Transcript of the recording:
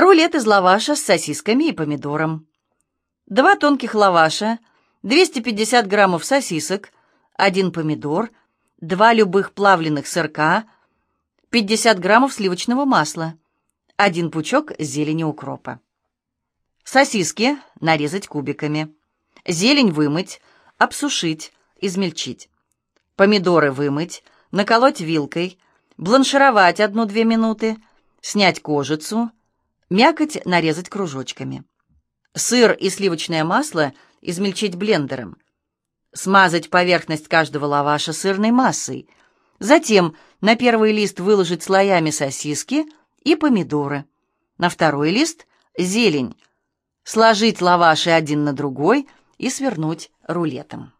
Рулет из лаваша с сосисками и помидором. Два тонких лаваша, 250 граммов сосисок, один помидор, два любых плавленных сырка, 50 граммов сливочного масла, один пучок зелени укропа. Сосиски нарезать кубиками. Зелень вымыть, обсушить, измельчить. Помидоры вымыть, наколоть вилкой, бланшировать одну-две минуты, снять кожицу, мякоть нарезать кружочками. Сыр и сливочное масло измельчить блендером. Смазать поверхность каждого лаваша сырной массой. Затем на первый лист выложить слоями сосиски и помидоры. На второй лист – зелень. Сложить лаваши один на другой и свернуть рулетом.